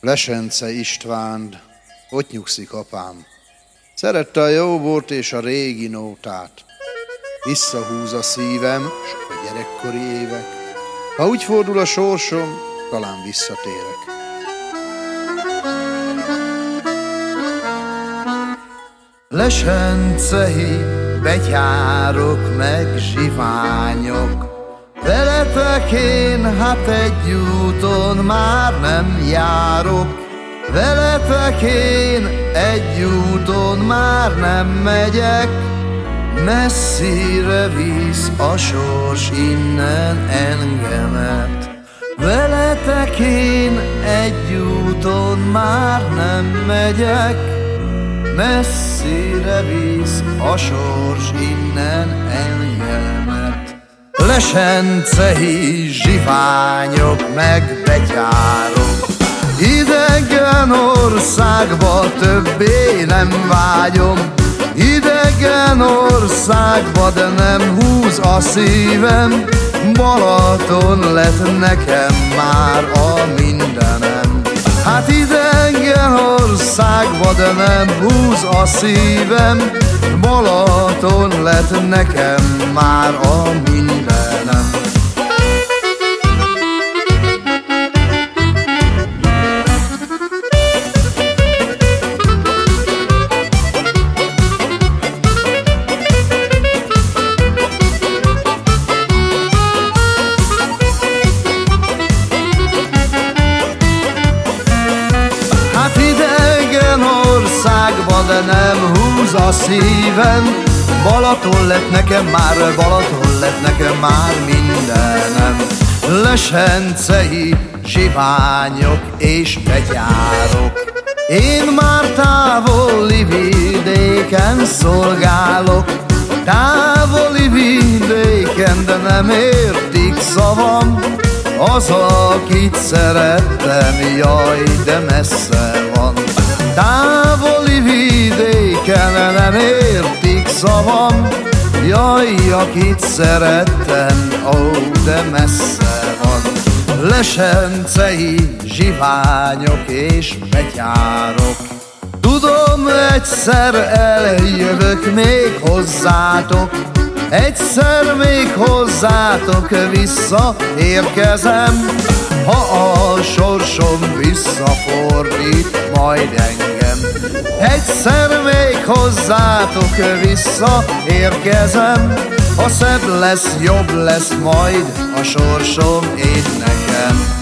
Lesence Istvánd, ott nyugszik apám. Szerette a jóbort és a régi nótát. Visszahúz a szívem, sok a gyerekkori évek. Ha úgy fordul a sorsom, talán visszatérek. Lesencei betyárok meg zsiványok, Veletek én hát egy úton már nem járok, Veletek én egy úton már nem megyek, Messzire visz a sors innen engemet. Veletek én egy úton már nem megyek, Messzire visz a sors innen engemet. Lesencei zsiványok meg betyárok, Idegen országba többé nem vágyom, Idegen országba, de nem húz a szívem, Balaton lett nekem már a mindenem. Hát idegen országba, de nem húz a szívem, Balaton lett nekem már a mindenem. Nem húz a szívem Balaton lett nekem már, Balaton lett nekem már mindenem. Lesencei zsiványok és betyárok Én már távoli vidéken szolgálok. Távoli vidéken, de nem értik szavam. Az, akit szerettem, jaj, de messze szavam Jaj, akit szerettem, ó, de messze van. Lesencei zsiványok és betyárok. Tudom, egyszer eljövök még hozzátok. Egyszer még hozzátok visszaérkezem. Ha a sorsom visszafordít majd engem Egyszer még hozzátok visszaérkezem Ha szebb lesz, jobb lesz majd a sorsom én nekem